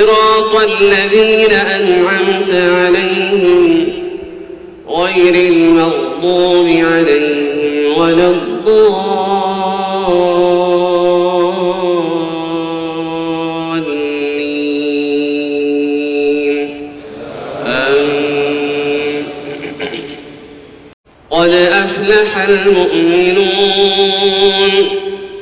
صراط الذين أنعمت عليهم غير المغضوب عليهم ولا الضالين. آمين. قد أفلح المؤمنون.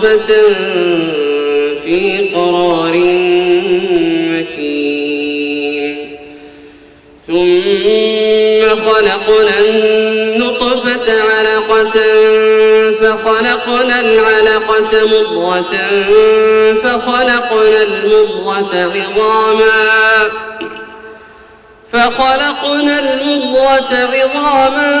نطفة في قرار مكين. ثم خلقنا النطفة علقة فخلقنا العلقة مضغة فخلقنا المضغة عظاما. فخلقنا المضغة عظاما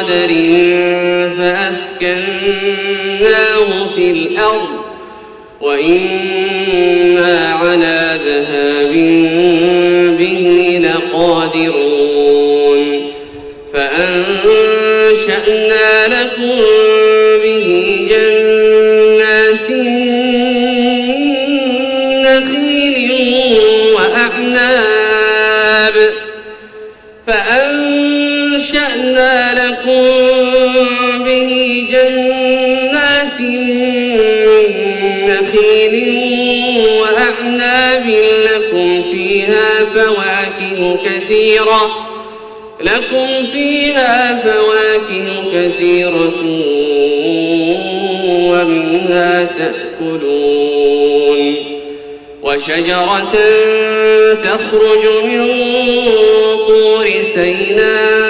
بقدر فأسكناه في الأرض وإنا فأنشأنا لكم به جنات من نخيل وأعناب لكم فيها فواكه كثيرة لكم فيها فواكه كثيرة ومنها تأكلون. وشجرة تخرج من طور سيناء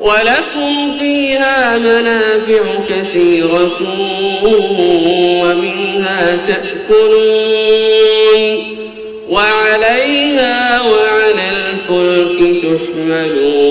ولكم فيها منافع كثيرة ومنها تأكلون وعليها وعلى الفلك تحملون